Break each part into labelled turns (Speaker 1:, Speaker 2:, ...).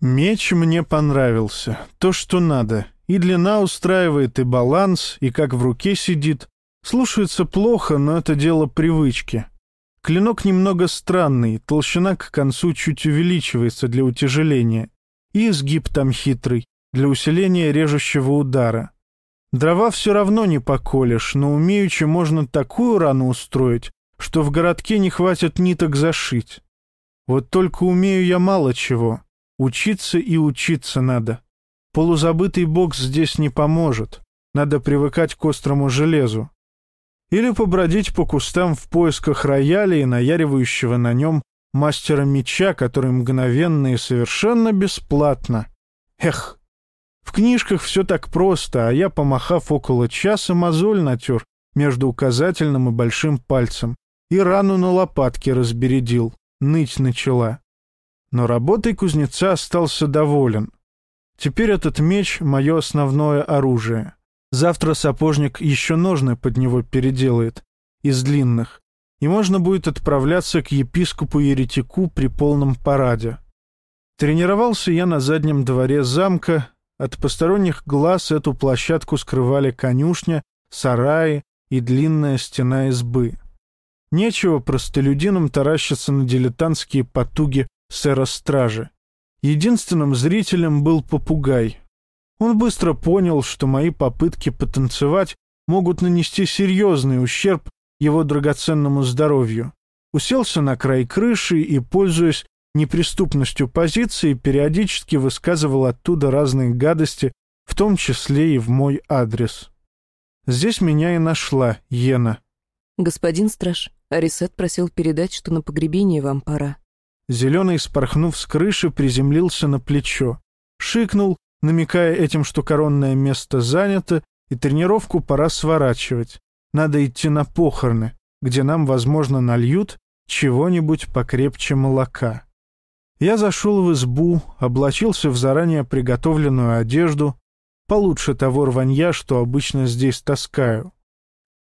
Speaker 1: Меч мне понравился, то, что надо. И длина устраивает, и баланс, и как в руке сидит. Слушается плохо, но это дело привычки. Клинок немного странный, толщина к концу чуть увеличивается для утяжеления. И изгиб там хитрый, для усиления режущего удара. Дрова все равно не поколешь, но умеючи можно такую рану устроить, что в городке не хватит ниток зашить. Вот только умею я мало чего. Учиться и учиться надо. Полузабытый бокс здесь не поможет. Надо привыкать к острому железу. Или побродить по кустам в поисках рояля и наяривающего на нем мастера меча, который мгновенно и совершенно бесплатно. Эх! В книжках все так просто, а я, помахав около часа, мозоль натер между указательным и большим пальцем и рану на лопатке разбередил, ныть начала. Но работой кузнеца остался доволен. Теперь этот меч — мое основное оружие. Завтра сапожник еще ножны под него переделает, из длинных, и можно будет отправляться к епископу-еретику при полном параде. Тренировался я на заднем дворе замка, от посторонних глаз эту площадку скрывали конюшня, сараи и длинная стена избы. Нечего простолюдинам таращиться на дилетантские потуги сэра-стражи. Единственным зрителем был попугай. Он быстро понял, что мои попытки потанцевать могут нанести серьезный ущерб его драгоценному здоровью. Уселся на край крыши и, пользуясь неприступностью позиции, периодически высказывал оттуда разные гадости, в том числе и в мой адрес. Здесь меня и нашла Йена.
Speaker 2: «Господин страж, Арисет просил передать, что на погребение вам пора».
Speaker 1: Зеленый, спорхнув с крыши, приземлился на плечо. Шикнул, намекая этим, что коронное место занято, и тренировку пора сворачивать. Надо идти на похороны, где нам, возможно, нальют чего-нибудь покрепче молока. Я зашел в избу, облачился в заранее приготовленную одежду, получше того рванья, что обычно здесь таскаю.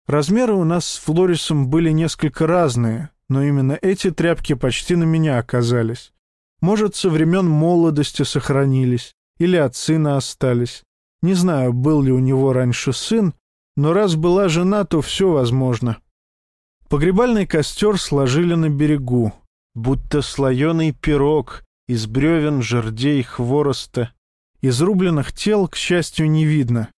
Speaker 1: Размеры у нас с Флорисом были несколько разные, но именно эти тряпки почти на меня оказались. Может, со времен молодости сохранились, или от сына остались. Не знаю, был ли у него раньше сын, но раз была жена, то все возможно. Погребальный костер сложили на берегу, будто слоеный пирог из бревен, жердей, хвороста. Изрубленных тел, к счастью, не видно.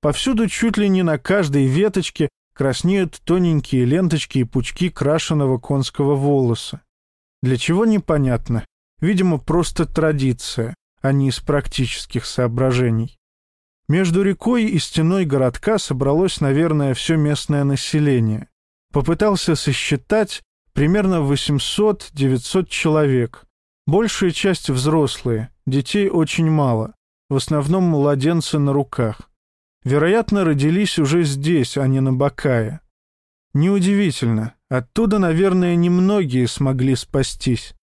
Speaker 1: Повсюду чуть ли не на каждой веточке краснеют тоненькие ленточки и пучки крашеного конского волоса. Для чего непонятно. Видимо, просто традиция, а не из практических соображений. Между рекой и стеной городка собралось, наверное, все местное население. Попытался сосчитать примерно 800-900 человек. Большая часть взрослые, детей очень мало, в основном младенцы на руках вероятно, родились уже здесь, а не на Бакае. Неудивительно, оттуда, наверное, немногие смогли спастись.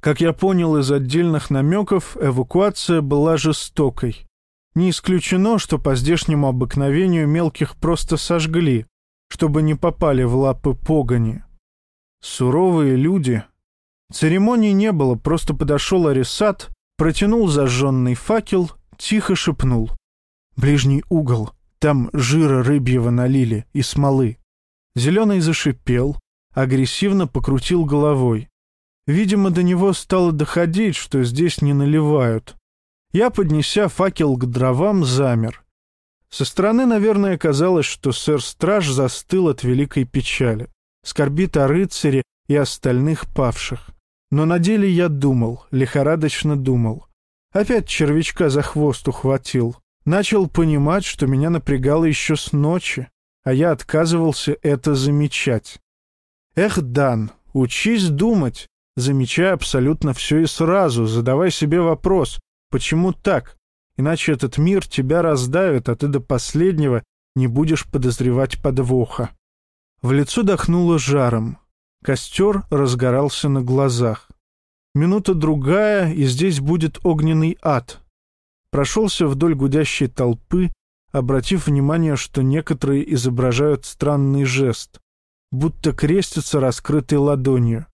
Speaker 1: Как я понял из отдельных намеков, эвакуация была жестокой. Не исключено, что по здешнему обыкновению мелких просто сожгли, чтобы не попали в лапы погони. Суровые люди. Церемонии не было, просто подошел Арисат, протянул зажженный факел, тихо шепнул. Ближний угол. Там жира рыбьего налили и смолы. Зеленый зашипел, агрессивно покрутил головой. Видимо, до него стало доходить, что здесь не наливают. Я, поднеся факел к дровам, замер. Со стороны, наверное, казалось, что сэр-страж застыл от великой печали, скорбит о рыцаре и остальных павших. Но на деле я думал, лихорадочно думал. Опять червячка за хвост ухватил. Начал понимать, что меня напрягало еще с ночи, а я отказывался это замечать. Эх, Дан, учись думать, замечай абсолютно все и сразу, задавай себе вопрос, почему так? Иначе этот мир тебя раздавит, а ты до последнего не будешь подозревать подвоха. В лицо дохнуло жаром. Костер разгорался на глазах. Минута другая, и здесь будет огненный ад прошелся вдоль гудящей толпы, обратив внимание, что некоторые изображают странный жест, будто крестятся раскрытой ладонью.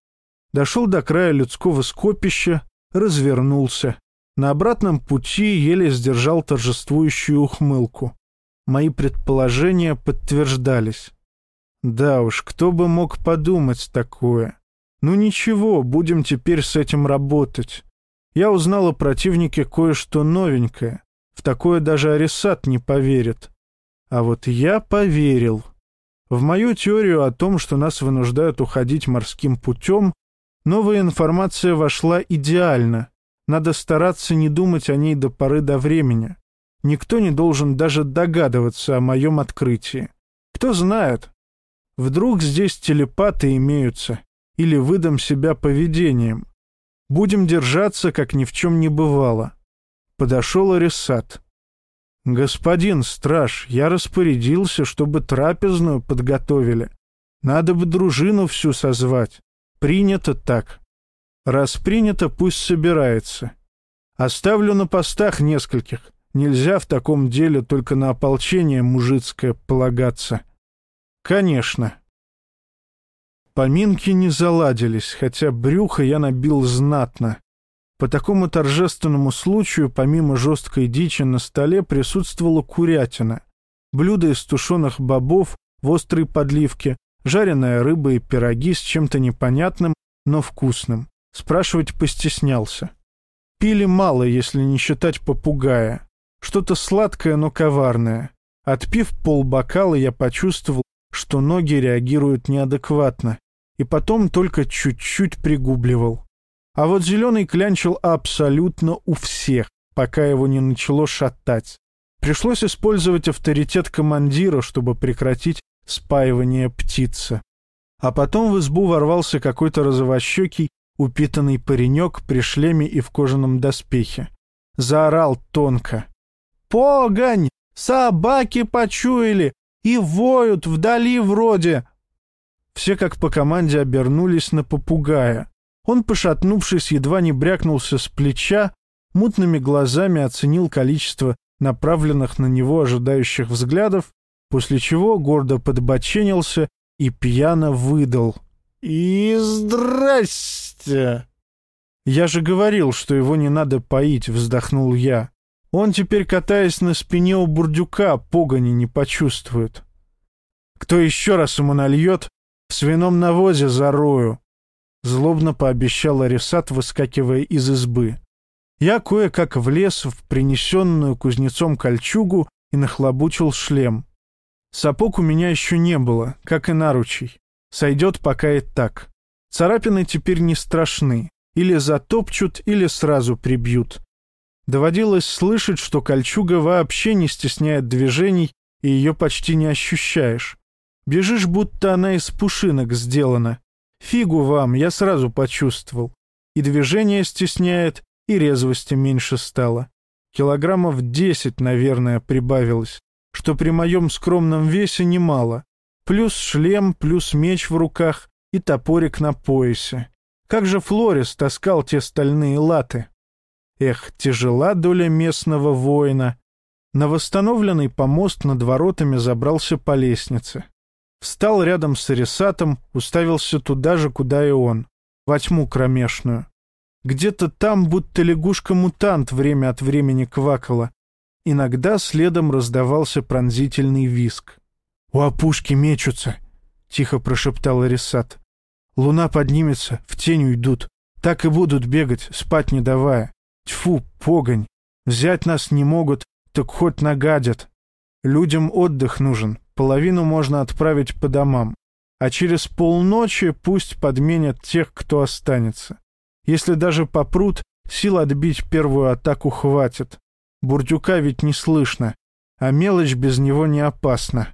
Speaker 1: Дошел до края людского скопища, развернулся На обратном пути еле сдержал торжествующую ухмылку. Мои предположения подтверждались. Да уж, кто бы мог подумать такое. Ну ничего, будем теперь с этим работать. Я узнал о противнике кое-что новенькое. В такое даже Арисат не поверит. А вот я поверил. В мою теорию о том, что нас вынуждают уходить морским путем, новая информация вошла идеально. Надо стараться не думать о ней до поры до времени. Никто не должен даже догадываться о моем открытии. Кто знает, вдруг здесь телепаты имеются, или выдам себя поведением. Будем держаться, как ни в чем не бывало. Подошел Арисат. «Господин страж, я распорядился, чтобы трапезную подготовили. Надо бы дружину всю созвать. Принято так. Раз принято, пусть собирается. Оставлю на постах нескольких. Нельзя в таком деле только на ополчение мужицкое полагаться. Конечно. Поминки не заладились, хотя брюхо я набил знатно. По такому торжественному случаю, помимо жесткой дичи, на столе присутствовала курятина, блюдо из тушеных бобов в острой подливке, жареная рыба и пироги с чем-то непонятным, но вкусным. Спрашивать постеснялся. Пили мало, если не считать попугая. Что-то сладкое, но коварное. Отпив полбокала, я почувствовал, что ноги реагируют неадекватно, и потом только чуть-чуть пригубливал. А вот зеленый клянчил абсолютно у всех, пока его не начало шатать. Пришлось использовать авторитет командира, чтобы прекратить спаивание птицы. А потом в избу ворвался какой-то розовощекий, упитанный паренек при шлеме и в кожаном доспехе. Заорал тонко. «Погонь! Собаки почуяли! И воют вдали вроде!» Все как по команде обернулись на попугая. Он, пошатнувшись, едва не брякнулся с плеча, мутными глазами оценил количество направленных на него ожидающих взглядов, после чего гордо подбоченился и пьяно выдал. «И здрасте!» «Я же говорил, что его не надо поить», — вздохнул я. «Он теперь, катаясь на спине у бурдюка, погони не почувствует. Кто еще раз ему нальет, в свином навозе зарою». Злобно пообещал Арисат, выскакивая из избы. Я кое-как влез в принесенную кузнецом кольчугу и нахлобучил шлем. Сапог у меня еще не было, как и наручей. Сойдет пока и так. Царапины теперь не страшны. Или затопчут, или сразу прибьют. Доводилось слышать, что кольчуга вообще не стесняет движений, и ее почти не ощущаешь. Бежишь, будто она из пушинок сделана. Фигу вам, я сразу почувствовал. И движение стесняет, и резвости меньше стало. Килограммов десять, наверное, прибавилось, что при моем скромном весе немало. Плюс шлем, плюс меч в руках и топорик на поясе. Как же Флорис таскал те стальные латы? Эх, тяжела доля местного воина. На восстановленный помост над воротами забрался по лестнице. Встал рядом с Арисатом, уставился туда же, куда и он, во тьму кромешную. Где-то там будто лягушка-мутант время от времени квакала. Иногда следом раздавался пронзительный виск. «У опушки мечутся», — тихо прошептал Арисат. «Луна поднимется, в тень уйдут. Так и будут бегать, спать не давая. Тьфу, погонь! Взять нас не могут, так хоть нагадят. Людям отдых нужен, половину можно отправить по домам, а через полночи пусть подменят тех, кто останется. Если даже попрут, сил отбить первую атаку хватит. Бурдюка ведь не слышно, а мелочь без него не опасна.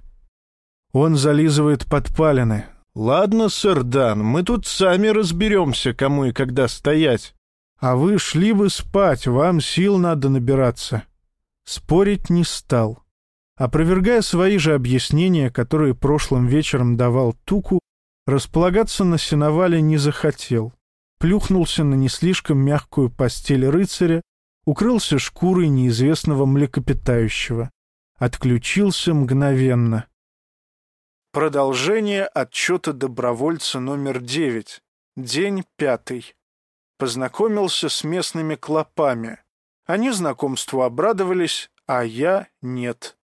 Speaker 1: Он зализывает подпалины. «Ладно, сэр Дан, мы тут сами разберемся, кому и когда стоять. А вы шли бы спать, вам сил надо набираться». Спорить не стал. Опровергая свои же объяснения, которые прошлым вечером давал Туку, располагаться на сеновале не захотел. Плюхнулся на не слишком мягкую постель рыцаря, укрылся шкурой неизвестного млекопитающего. Отключился мгновенно. Продолжение отчета добровольца номер девять. День пятый. Познакомился с местными клопами. Они знакомству обрадовались, а я нет.